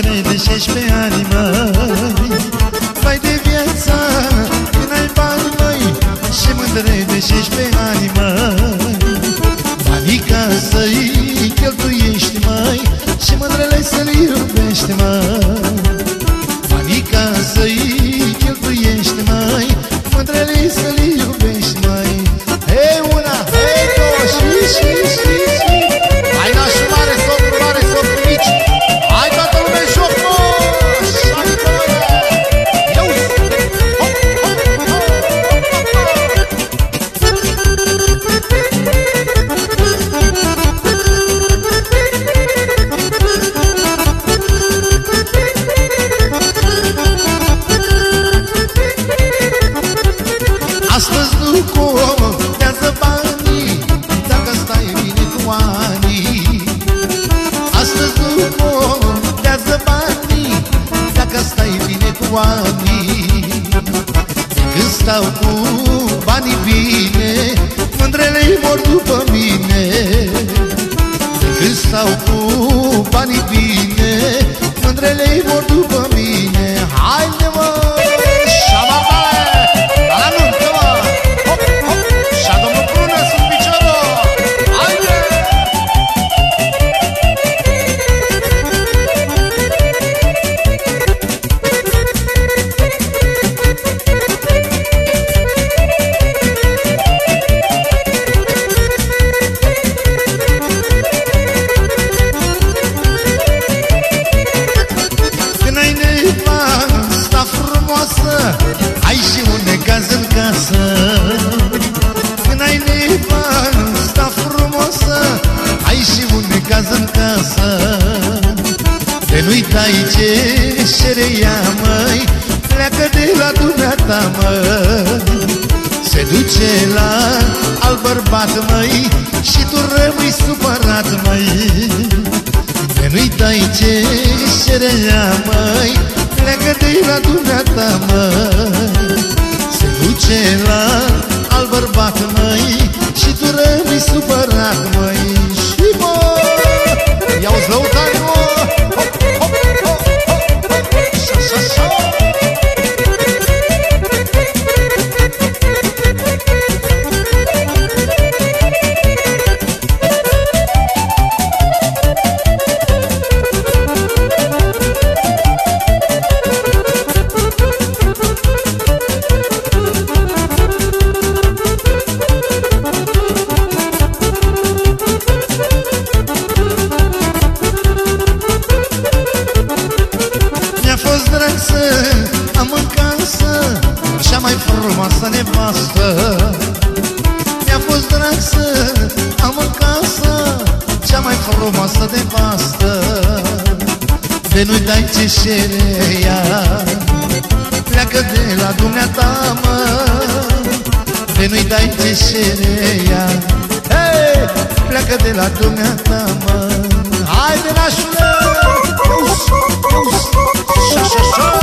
bani, măi Și mă de Astăzi nu contează banii Dacă stai bine cu anii. Astăzi nu contează banii Dacă stai bine cu anii. Când stau cu banii bine Mândrele mor după mine nu-i dai ce cere ea, măi. Pleacă de la dumneata, măi. Se duce la al bărbat, măi Și tu rămâi supărat, măi. De nu-i dai ce cerea, măi. Pleacă de la dumneata, măi. Se duce la al bărbat, măi Și tu rămâi supărat, măi nevastă Mi-a fost drag să am în casă Cea mai frumoasă nevastă De nu-i dai ce șere Pleacă de la dumneata, mă De nu-i dai ce șere ea hey! Pleacă de la dumneata, mă Hai de Haide, nașule! Uș, uș, și așa, așa